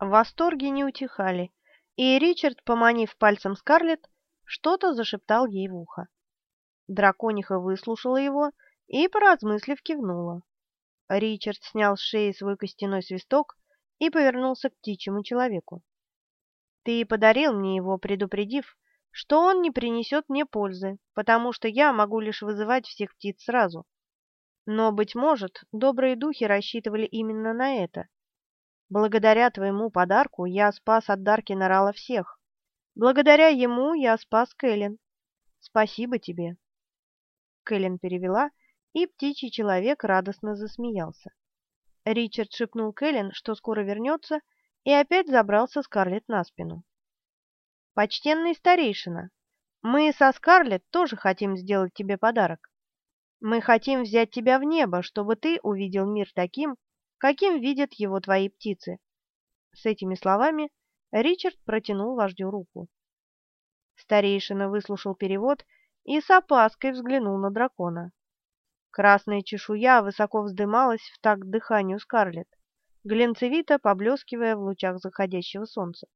Восторги не утихали, и Ричард, поманив пальцем Скарлетт, что-то зашептал ей в ухо. Дракониха выслушала его и, поразмыслив, кивнула. Ричард снял с шеи свой костяной свисток и повернулся к птичьему человеку. «Ты подарил мне его, предупредив, что он не принесет мне пользы, потому что я могу лишь вызывать всех птиц сразу. Но, быть может, добрые духи рассчитывали именно на это. Благодаря твоему подарку я спас от Даркина Рала всех. Благодаря ему я спас Кэлен. Спасибо тебе. Кэлен перевела, и птичий человек радостно засмеялся. Ричард шепнул Кэлен, что скоро вернется, и опять забрался Скарлетт на спину. «Почтенный старейшина, мы со Скарлетт тоже хотим сделать тебе подарок. Мы хотим взять тебя в небо, чтобы ты увидел мир таким, каким видят его твои птицы. С этими словами Ричард протянул вождю руку. Старейшина выслушал перевод и с опаской взглянул на дракона. Красная чешуя высоко вздымалась в такт дыханию Скарлетт, глянцевито поблескивая в лучах заходящего солнца.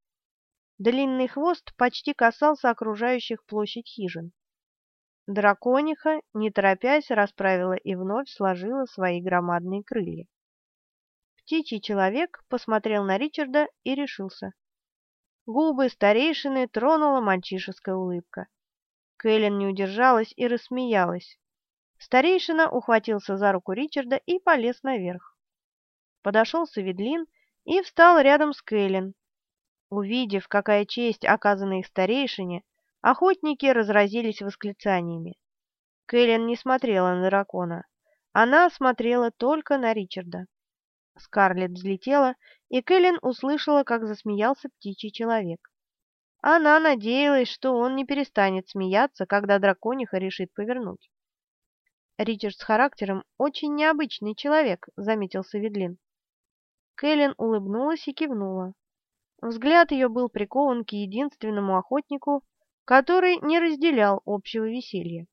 Длинный хвост почти касался окружающих площадь хижин. Дракониха, не торопясь, расправила и вновь сложила свои громадные крылья. Птичий человек посмотрел на Ричарда и решился. Губы старейшины тронула мальчишеская улыбка. Кэлен не удержалась и рассмеялась. Старейшина ухватился за руку Ричарда и полез наверх. Подошел Саведлин и встал рядом с Кэлен. Увидев, какая честь оказана их старейшине, Охотники разразились восклицаниями. Кэлен не смотрела на дракона. Она смотрела только на Ричарда. Скарлетт взлетела, и Кэлен услышала, как засмеялся птичий человек. Она надеялась, что он не перестанет смеяться, когда дракониха решит повернуть. «Ричард с характером очень необычный человек», — заметил Саведлин. Кэлен улыбнулась и кивнула. Взгляд ее был прикован к единственному охотнику, который не разделял общего веселья.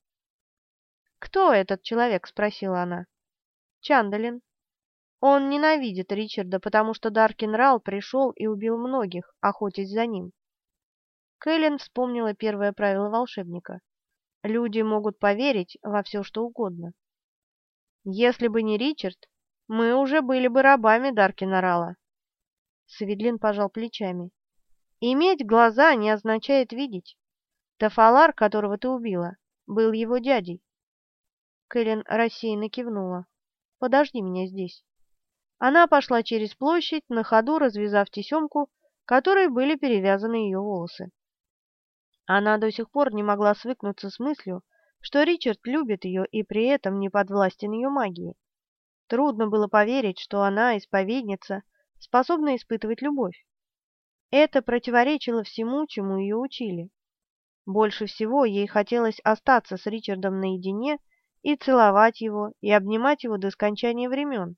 «Кто этот человек?» — спросила она. «Чандалин. Он ненавидит Ричарда, потому что Даркин Рал пришел и убил многих, охотясь за ним». Кэлен вспомнила первое правило волшебника. Люди могут поверить во все, что угодно. Если бы не Ричард, мы уже были бы рабами Даркина Рала. Саведлин пожал плечами. Иметь глаза не означает видеть. Тафалар, которого ты убила, был его дядей. Кэлен рассеянно кивнула. «Подожди меня здесь». Она пошла через площадь, на ходу развязав тесемку, которой были перевязаны ее волосы. Она до сих пор не могла свыкнуться с мыслью, что Ричард любит ее и при этом не подвластен ее магии. Трудно было поверить, что она, исповедница, способна испытывать любовь. Это противоречило всему, чему ее учили. Больше всего ей хотелось остаться с Ричардом наедине и целовать его, и обнимать его до скончания времен.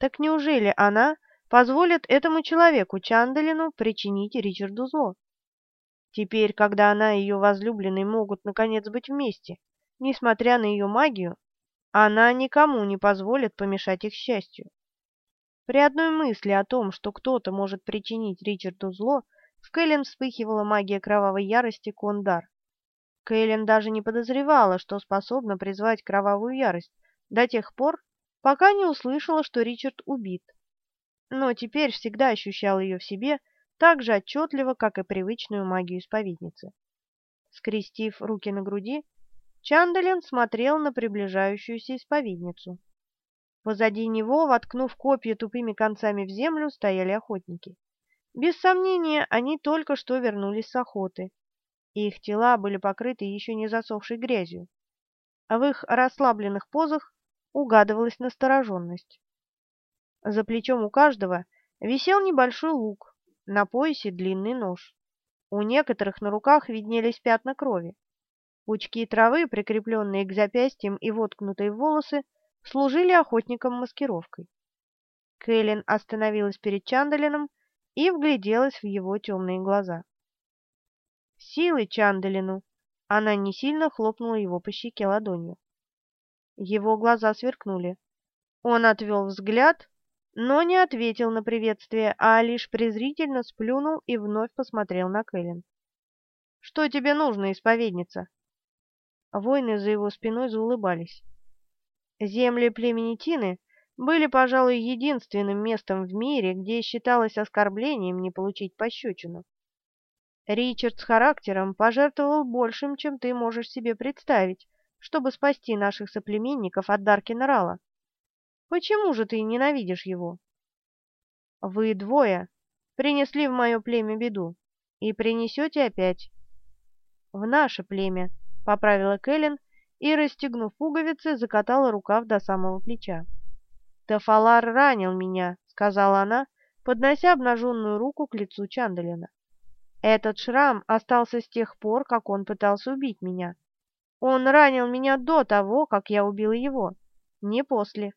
Так неужели она позволит этому человеку, Чандалину, причинить Ричарду зло? Теперь, когда она и ее возлюбленный могут наконец быть вместе, несмотря на ее магию, она никому не позволит помешать их счастью. При одной мысли о том, что кто-то может причинить Ричарду зло, в Кэлен вспыхивала магия кровавой ярости Кондар. Кэлен даже не подозревала, что способна призвать кровавую ярость до тех пор, пока не услышала, что Ричард убит. Но теперь всегда ощущал ее в себе так же отчетливо, как и привычную магию исповедницы. Скрестив руки на груди, Чандалин смотрел на приближающуюся исповедницу. Позади него, воткнув копья тупыми концами в землю, стояли охотники. Без сомнения, они только что вернулись с охоты, их тела были покрыты еще не засохшей грязью. А в их расслабленных позах угадывалась настороженность. За плечом у каждого висел небольшой лук, на поясе длинный нож. У некоторых на руках виднелись пятна крови. Пучки травы, прикрепленные к запястьям и воткнутые в волосы, служили охотникам маскировкой. Кэлен остановилась перед Чандалином и вгляделась в его темные глаза. «Силы Чандалину!» Она не сильно хлопнула его по щеке ладонью. Его глаза сверкнули. Он отвел взгляд, но не ответил на приветствие, а лишь презрительно сплюнул и вновь посмотрел на Кэлен. «Что тебе нужно, исповедница?» Воины за его спиной заулыбались. Земли племени Тины были, пожалуй, единственным местом в мире, где считалось оскорблением не получить пощечину. Ричард с характером пожертвовал большим, чем ты можешь себе представить, чтобы спасти наших соплеменников от Даркина Рала. Почему же ты ненавидишь его? Вы двое принесли в мое племя беду и принесете опять. В наше племя, — поправила Кэлен и, расстегнув пуговицы, закатала рукав до самого плеча. «Тафалар ранил меня», — сказала она, поднося обнаженную руку к лицу Чандалина. «Этот шрам остался с тех пор, как он пытался убить меня. Он ранил меня до того, как я убила его, не после.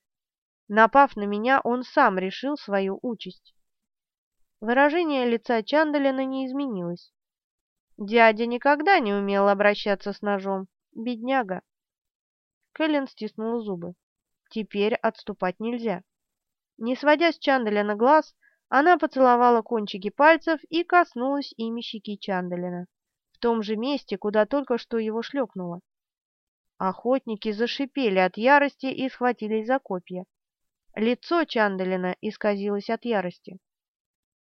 Напав на меня, он сам решил свою участь. Выражение лица Чандалина не изменилось. Дядя никогда не умел обращаться с ножом. Бедняга. Кэлен стиснула зубы. Теперь отступать нельзя. Не сводя с Чандалина глаз, она поцеловала кончики пальцев и коснулась ими щеки Чандалина, в том же месте, куда только что его шлепнула. Охотники зашипели от ярости и схватились за копья. Лицо Чандалина исказилось от ярости.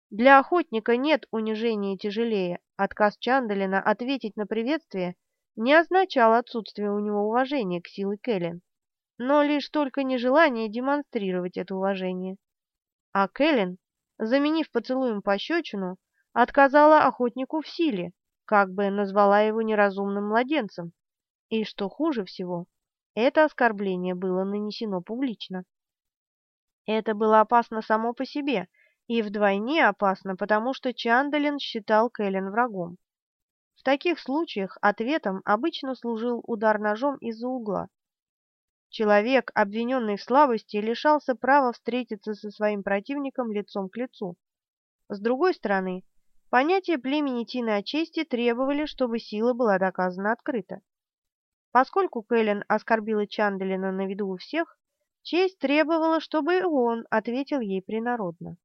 Для охотника нет унижения тяжелее. Отказ Чандалина ответить на приветствие не означал отсутствие у него уважения к силе Кэлен, но лишь только нежелание демонстрировать это уважение. А Кэлен, заменив поцелуем пощечину, отказала охотнику в силе, как бы назвала его неразумным младенцем. И что хуже всего, это оскорбление было нанесено публично. Это было опасно само по себе, и вдвойне опасно, потому что Чандалин считал Кэлен врагом. В таких случаях ответом обычно служил удар ножом из-за угла. Человек, обвиненный в слабости, лишался права встретиться со своим противником лицом к лицу. С другой стороны, понятия племени Тины о чести требовали, чтобы сила была доказана открыто. Поскольку Кэлен оскорбила Чандалина на виду у всех, Честь требовала, чтобы он ответил ей принародно.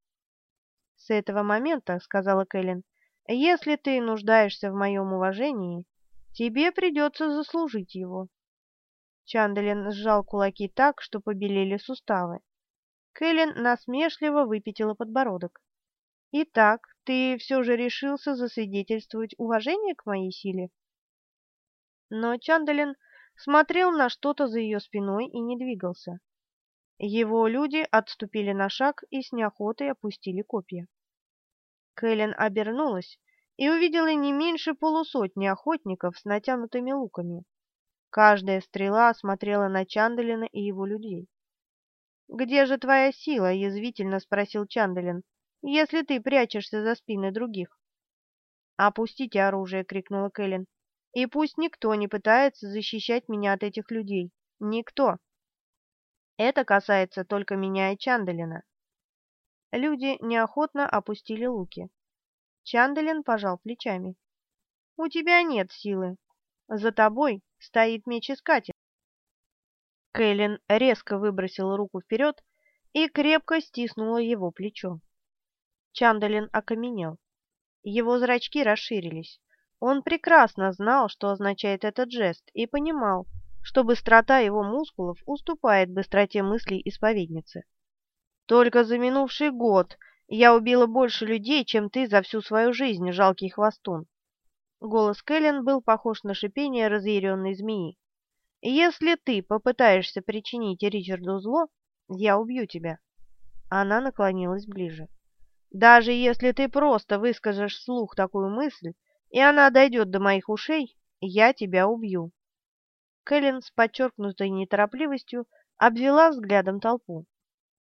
«С этого момента, — сказала Кэлен, — если ты нуждаешься в моем уважении, тебе придется заслужить его». Чандалин сжал кулаки так, что побелели суставы. Кэлен насмешливо выпятила подбородок. «Итак, ты все же решился засвидетельствовать уважение к моей силе?» Но Чандалин смотрел на что-то за ее спиной и не двигался. Его люди отступили на шаг и с неохотой опустили копья. Кэлен обернулась и увидела не меньше полусотни охотников с натянутыми луками. Каждая стрела смотрела на Чандалина и его людей. «Где же твоя сила?» — язвительно спросил Чандалин, — «если ты прячешься за спины других». «Опустите оружие!» — крикнула Кэлен. «И пусть никто не пытается защищать меня от этих людей. Никто!» Это касается только меня и Чандалина. Люди неохотно опустили луки. Чандалин пожал плечами. У тебя нет силы. За тобой стоит меч искатель. Кэлен резко выбросила руку вперед и крепко стиснула его плечо. Чандалин окаменел. Его зрачки расширились. Он прекрасно знал, что означает этот жест, и понимал, что быстрота его мускулов уступает быстроте мыслей исповедницы. Только за минувший год я убила больше людей, чем ты за всю свою жизнь, жалкий хвостун. Голос Кэлен был похож на шипение разъяренной змеи. «Если ты попытаешься причинить Ричарду зло, я убью тебя». Она наклонилась ближе. «Даже если ты просто выскажешь вслух такую мысль, и она дойдет до моих ушей, я тебя убью». Кэлен с подчеркнутой неторопливостью обвела взглядом толпу.